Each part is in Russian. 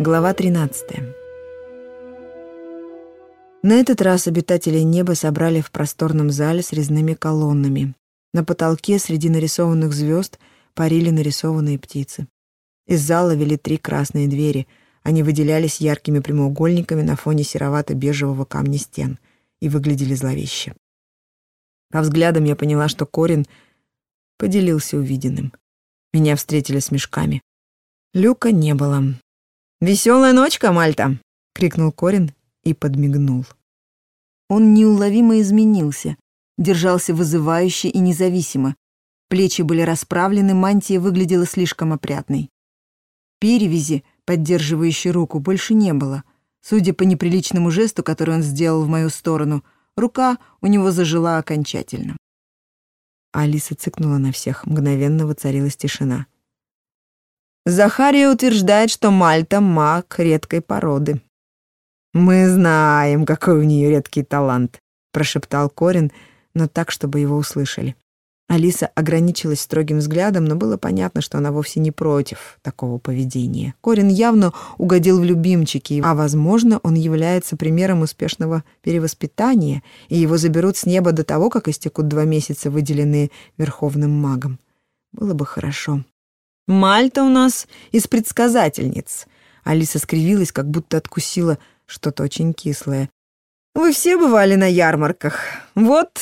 Глава 13. На этот раз обитатели неба собрали в просторном зале с резными колоннами. На потолке среди нарисованных звезд парили нарисованные птицы. Из зала вели три красные двери. Они выделялись яркими прямоугольниками на фоне серовато-бежевого камня стен и выглядели зловеще. По взглядам я поняла, что Корин поделился увиденным. Меня встретили с мешками. Люка не было. «Веселая ночка, Мальта!» — крикнул Корин и подмигнул. Он неуловимо изменился, держался вызывающе и независимо. Плечи были расправлены, мантия выглядела слишком опрятной. Перевязи, поддерживающей руку, больше не было. Судя по неприличному жесту, который он сделал в мою сторону, рука у него зажила окончательно. Алиса цыкнула на всех, мгновенно воцарилась тишина. Захария утверждает, что Мальта — маг редкой породы. «Мы знаем, какой у нее редкий талант», — прошептал Корин, но так, чтобы его услышали. Алиса ограничилась строгим взглядом, но было понятно, что она вовсе не против такого поведения. Корин явно угодил в любимчики, а, возможно, он является примером успешного перевоспитания, и его заберут с неба до того, как истекут два месяца, выделенные Верховным магом. Было бы хорошо. «Мальта у нас из предсказательниц». Алиса скривилась, как будто откусила что-то очень кислое. «Вы все бывали на ярмарках. Вот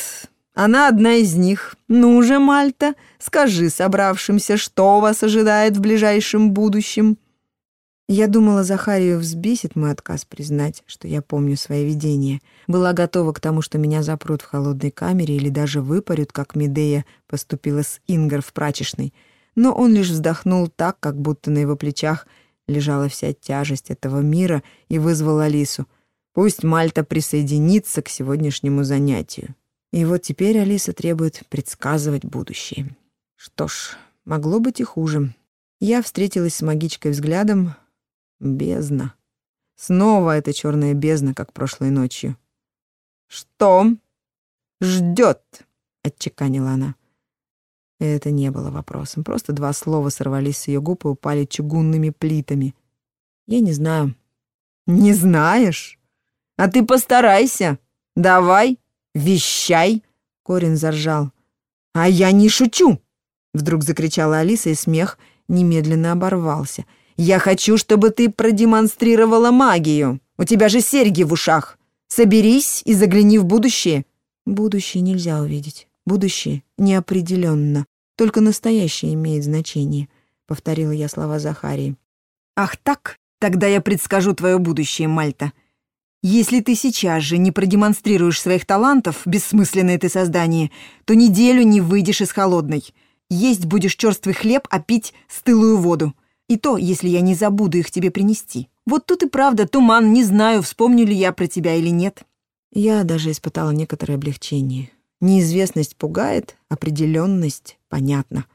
она одна из них. Ну же, Мальта, скажи собравшимся, что вас ожидает в ближайшем будущем». Я думала, Захарию взбесит мой отказ признать, что я помню свои видения. Была готова к тому, что меня запрут в холодной камере или даже выпарют, как Медея поступила с Ингар в прачечной — но он лишь вздохнул так, как будто на его плечах лежала вся тяжесть этого мира и вызвал Алису. Пусть Мальта присоединится к сегодняшнему занятию. И вот теперь Алиса требует предсказывать будущее. Что ж, могло быть и хуже. Я встретилась с магичкой взглядом. Бездна. Снова эта черная бездна, как прошлой ночью. «Что ждет?» — отчеканила она. Это не было вопросом. Просто два слова сорвались с ее губ и упали чугунными плитами. Я не знаю. Не знаешь? А ты постарайся. Давай, вещай. Корин заржал. А я не шучу. Вдруг закричала Алиса, и смех немедленно оборвался. Я хочу, чтобы ты продемонстрировала магию. У тебя же серьги в ушах. Соберись и загляни в будущее. Будущее нельзя увидеть. Будущее неопределенно. Только настоящее имеет значение», — повторила я слова Захарии. «Ах так? Тогда я предскажу твое будущее, Мальта. Если ты сейчас же не продемонстрируешь своих талантов, бессмысленное ты создание, то неделю не выйдешь из холодной. Есть будешь черствый хлеб, а пить стылую воду. И то, если я не забуду их тебе принести. Вот тут и правда туман, не знаю, вспомню ли я про тебя или нет». Я даже испытала некоторое облегчение. Неизвестность пугает, определенность понятна.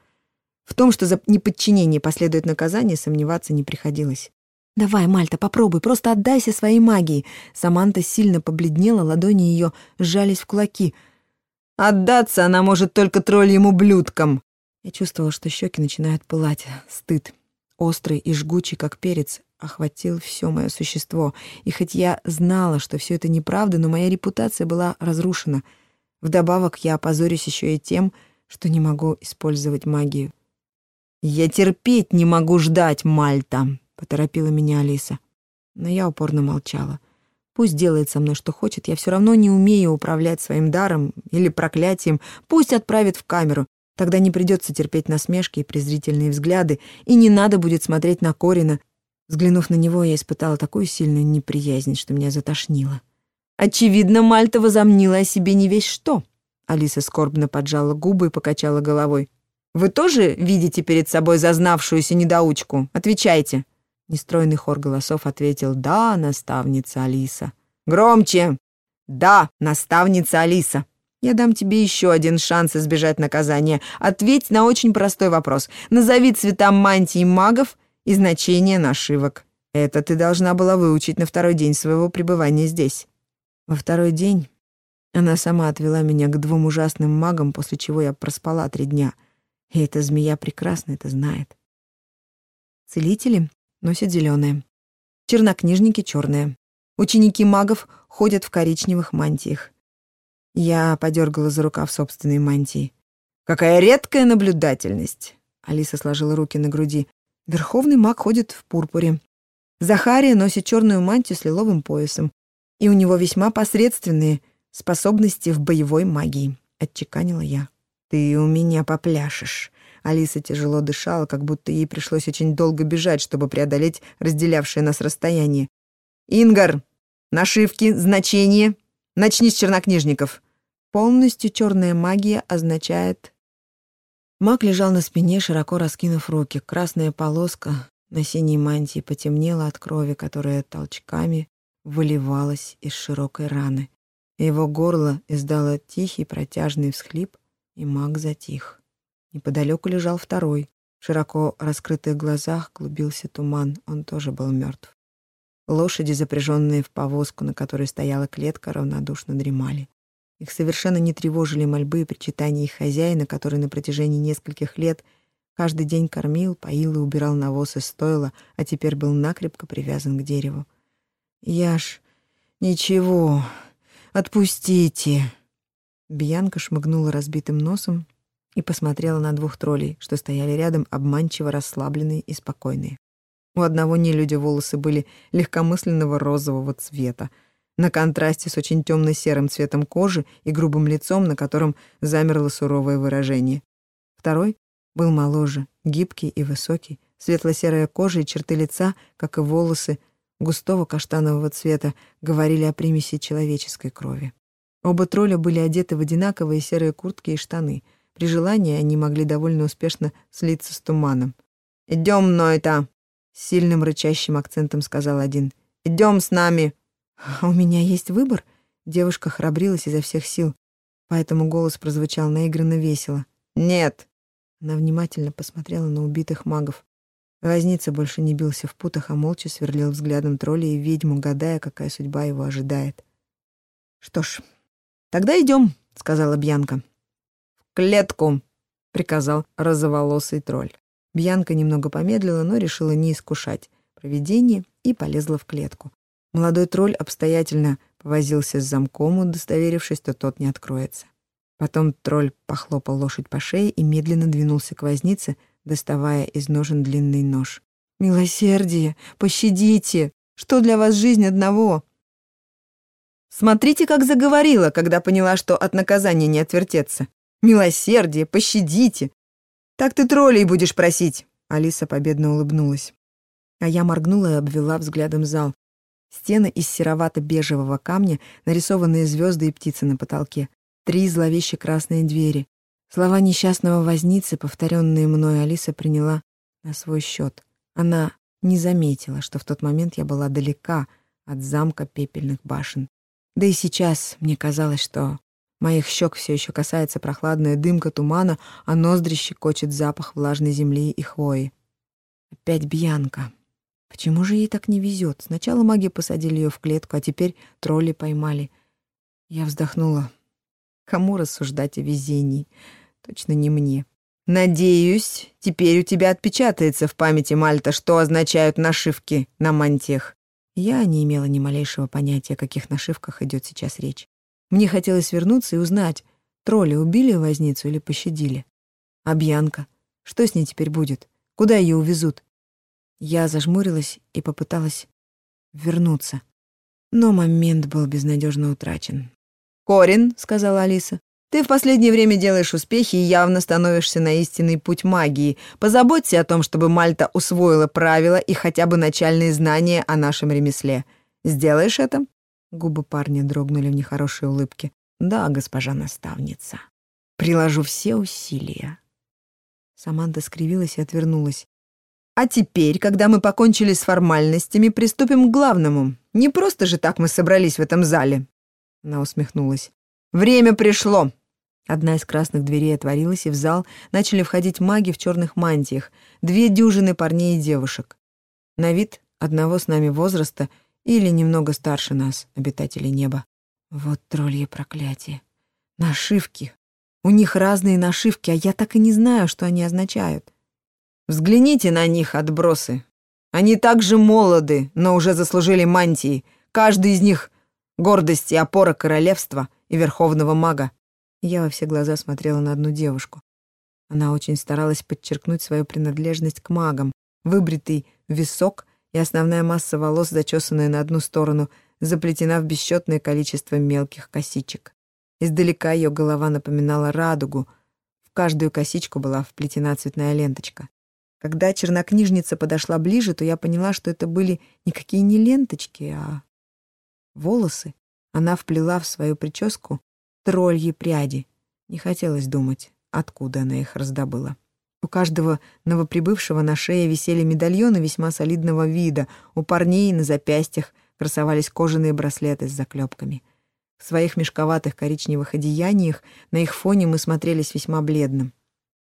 В том, что за неподчинение последует наказание, сомневаться не приходилось. «Давай, Мальта, попробуй, просто отдайся своей магии». Саманта сильно побледнела, ладони ее сжались в кулаки. «Отдаться она может только тролльим ублюдкам!» Я чувствовала, что щеки начинают пылать. Стыд, острый и жгучий, как перец, охватил все мое существо. И хоть я знала, что все это неправда, но моя репутация была разрушена — Вдобавок я опозорюсь еще и тем, что не могу использовать магию. «Я терпеть не могу ждать, Мальта», — поторопила меня Алиса. Но я упорно молчала. Пусть делает со мной что хочет, я все равно не умею управлять своим даром или проклятием. Пусть отправит в камеру, тогда не придется терпеть насмешки и презрительные взгляды, и не надо будет смотреть на Корина. Взглянув на него, я испытала такую сильную неприязнь, что меня затошнило. Очевидно, Мальта возомнила о себе не весь что. Алиса скорбно поджала губы и покачала головой. «Вы тоже видите перед собой зазнавшуюся недоучку? Отвечайте!» Нестройный хор голосов ответил «Да, наставница Алиса». «Громче!» «Да, наставница Алиса!» Я дам тебе еще один шанс избежать наказания. Ответь на очень простой вопрос. Назови цвета мантии магов и значение нашивок. Это ты должна была выучить на второй день своего пребывания здесь. Во второй день она сама отвела меня к двум ужасным магам, после чего я проспала три дня. И эта змея прекрасно это знает. Целители носят зеленое. чернокнижники черные. Ученики магов ходят в коричневых мантиях. Я подергала за рукав собственной мантии. «Какая редкая наблюдательность!» Алиса сложила руки на груди. «Верховный маг ходит в пурпуре. Захария носит черную мантию с лиловым поясом. И у него весьма посредственные способности в боевой магии», — отчеканила я. «Ты у меня попляшешь». Алиса тяжело дышала, как будто ей пришлось очень долго бежать, чтобы преодолеть разделявшее нас расстояние. «Ингар! Нашивки, значение! Начни с чернокнижников!» Полностью черная магия означает... Маг лежал на спине, широко раскинув руки. Красная полоска на синей мантии потемнела от крови, которая толчками выливалась из широкой раны. Его горло издало тихий протяжный всхлип, и маг затих. Неподалеку лежал второй. В широко раскрытых глазах клубился туман, он тоже был мертв. Лошади, запряженные в повозку, на которой стояла клетка, равнодушно дремали. Их совершенно не тревожили мольбы и причитания их хозяина, который на протяжении нескольких лет каждый день кормил, поил и убирал навоз из стойла, а теперь был накрепко привязан к дереву. «Я ж... ничего. Отпустите!» Бьянка шмыгнула разбитым носом и посмотрела на двух троллей, что стояли рядом, обманчиво расслабленные и спокойные. У одного нелюдя волосы были легкомысленного розового цвета, на контрасте с очень темно-серым цветом кожи и грубым лицом, на котором замерло суровое выражение. Второй был моложе, гибкий и высокий, светло-серая кожа и черты лица, как и волосы, густого каштанового цвета, говорили о примеси человеческой крови. Оба тролля были одеты в одинаковые серые куртки и штаны. При желании они могли довольно успешно слиться с туманом. «Идем, Нойта!» — с сильным рычащим акцентом сказал один. «Идем с нами!» «А у меня есть выбор?» Девушка храбрилась изо всех сил, поэтому голос прозвучал наигранно весело. «Нет!» Она внимательно посмотрела на убитых магов. Возница больше не бился в путах, а молча сверлил взглядом тролля и ведьму, гадая, какая судьба его ожидает. «Что ж, тогда идем», — сказала Бьянка. «В клетку!» — приказал розоволосый тролль. Бьянка немного помедлила, но решила не искушать провидение и полезла в клетку. Молодой тролль обстоятельно повозился с замком, удостоверившись, что тот не откроется. Потом тролль похлопал лошадь по шее и медленно двинулся к вознице, доставая из ножен длинный нож. «Милосердие! Пощадите! Что для вас жизнь одного?» Смотрите, как заговорила, когда поняла, что от наказания не отвертеться. «Милосердие! Пощадите!» «Так ты троллей будешь просить!» Алиса победно улыбнулась. А я моргнула и обвела взглядом зал. Стены из серовато-бежевого камня, нарисованные звезды и птицы на потолке. Три зловеще красные двери. Слова несчастного возницы, повторенные мной, Алиса приняла на свой счет. Она не заметила, что в тот момент я была далека от замка пепельных башен. Да и сейчас мне казалось, что моих щек все еще касается прохладная дымка тумана, а ноздри щекочет запах влажной земли и хвои. Опять Бьянка. Почему же ей так не везет? Сначала маги посадили ее в клетку, а теперь тролли поймали. Я вздохнула. Кому рассуждать о везении? Точно не мне. «Надеюсь, теперь у тебя отпечатается в памяти Мальта, что означают нашивки на мантиях». Я не имела ни малейшего понятия, о каких нашивках идет сейчас речь. Мне хотелось вернуться и узнать, тролли убили возницу или пощадили. А Бьянка? Что с ней теперь будет? Куда ее увезут? Я зажмурилась и попыталась вернуться. Но момент был безнадежно утрачен. «Корин», — сказала Алиса, — «ты в последнее время делаешь успехи и явно становишься на истинный путь магии. Позаботься о том, чтобы Мальта усвоила правила и хотя бы начальные знания о нашем ремесле. Сделаешь это?» Губы парня дрогнули в нехорошей улыбке. «Да, госпожа наставница. Приложу все усилия». Саманта скривилась и отвернулась. А теперь, когда мы покончили с формальностями, приступим к главному. Не просто же так мы собрались в этом зале. Она усмехнулась. Время пришло. Одна из красных дверей отворилась, и в зал начали входить маги в черных мантиях, две дюжины парней и девушек. На вид одного с нами возраста или немного старше нас, обитателей неба. Вот троллье проклятие. Нашивки. У них разные нашивки, а я так и не знаю, что они означают. Взгляните на них, отбросы. Они также молоды, но уже заслужили мантии. Каждый из них — гордость и опора королевства и верховного мага. Я во все глаза смотрела на одну девушку. Она очень старалась подчеркнуть свою принадлежность к магам. Выбритый висок и основная масса волос, зачесанная на одну сторону, заплетена в бесчетное количество мелких косичек. Издалека ее голова напоминала радугу. В каждую косичку была вплетена цветная ленточка. Когда чернокнижница подошла ближе, то я поняла, что это были никакие не ленточки, а волосы. Она вплела в свою прическу тролльи пряди. Не хотелось думать, откуда она их раздобыла. У каждого новоприбывшего на шее висели медальоны весьма солидного вида, у парней на запястьях красовались кожаные браслеты с заклепками. В своих мешковатых коричневых одеяниях на их фоне мы смотрелись весьма бледным.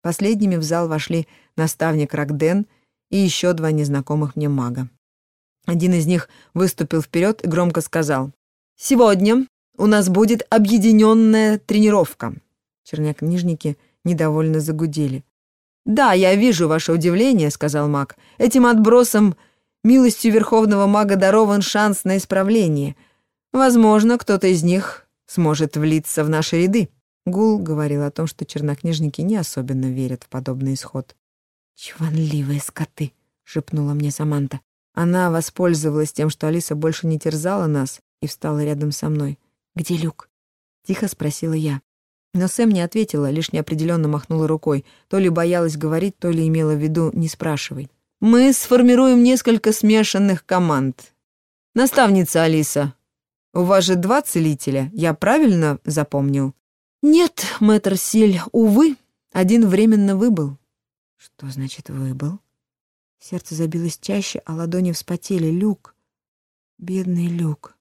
Последними в зал вошли наставник Рагден и еще два незнакомых мне мага. Один из них выступил вперед и громко сказал «Сегодня у нас будет объединенная тренировка». Черняк-книжники недовольно загудели. «Да, я вижу ваше удивление», — сказал маг. «Этим отбросом милостью верховного мага дарован шанс на исправление. Возможно, кто-то из них сможет влиться в наши ряды». Гул говорил о том, что чернокнижники не особенно верят в подобный исход. «Чванливые скоты», — шепнула мне Саманта. Она воспользовалась тем, что Алиса больше не терзала нас, и встала рядом со мной. «Где Люк?» — тихо спросила я. Но Сэм не ответила, лишь неопределенно махнула рукой. То ли боялась говорить, то ли имела в виду «не спрашивай». «Мы сформируем несколько смешанных команд. Наставница Алиса, у вас же два целителя, я правильно запомнил?» «Нет, мэтр Силь, увы, один временно выбыл». «Что значит «выбыл»?» Сердце забилось чаще, а ладони вспотели. «Люк! Бедный Люк!»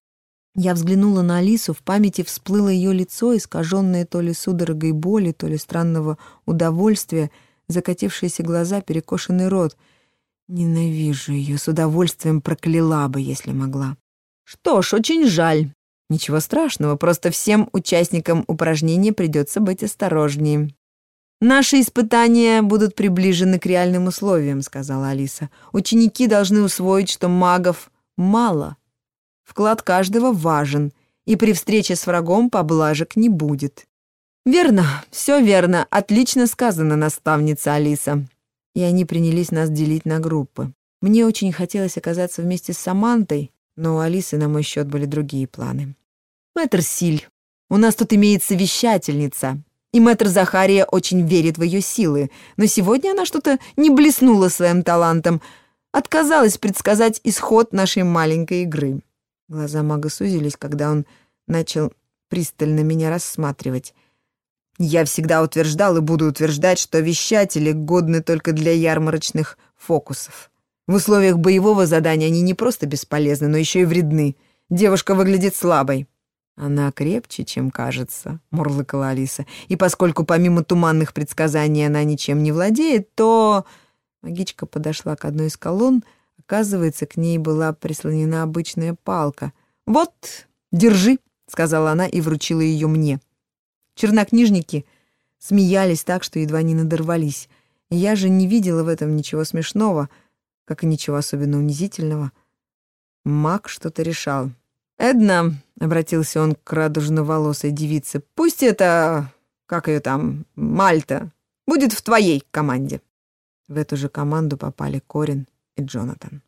Я взглянула на Алису, в памяти всплыло ее лицо, искаженное то ли судорогой боли, то ли странного удовольствия, закатившиеся глаза, перекошенный рот. Ненавижу ее, с удовольствием прокляла бы, если могла. «Что ж, очень жаль. Ничего страшного, просто всем участникам упражнения придется быть осторожнее. «Наши испытания будут приближены к реальным условиям», — сказала Алиса. «Ученики должны усвоить, что магов мало. Вклад каждого важен, и при встрече с врагом поблажек не будет». «Верно, все верно. Отлично сказано, наставница Алиса». И они принялись нас делить на группы. Мне очень хотелось оказаться вместе с Самантой, но у Алисы на мой счет были другие планы. «Мэтр Силь, у нас тут имеется вещательница, и мэтр Захария очень верит в ее силы, но сегодня она что-то не блеснула своим талантом, отказалась предсказать исход нашей маленькой игры». Глаза мага сузились, когда он начал пристально меня рассматривать. Я всегда утверждал и буду утверждать, что вещатели годны только для ярмарочных фокусов. В условиях боевого задания они не просто бесполезны, но еще и вредны. Девушка выглядит слабой». «Она крепче, чем кажется», — мурлыкала Алиса. «И поскольку помимо туманных предсказаний она ничем не владеет, то...» Магичка подошла к одной из колонн. Оказывается, к ней была прислонена обычная палка. «Вот, держи», — сказала она и вручила ее мне. Чернокнижники смеялись так, что едва не надорвались. Я же не видела в этом ничего смешного — как и ничего особенно унизительного. Мак что-то решал. «Эдна», — обратился он к радужноволосой девице, «пусть это, как ее там, Мальта, будет в твоей команде». В эту же команду попали Корин и Джонатан.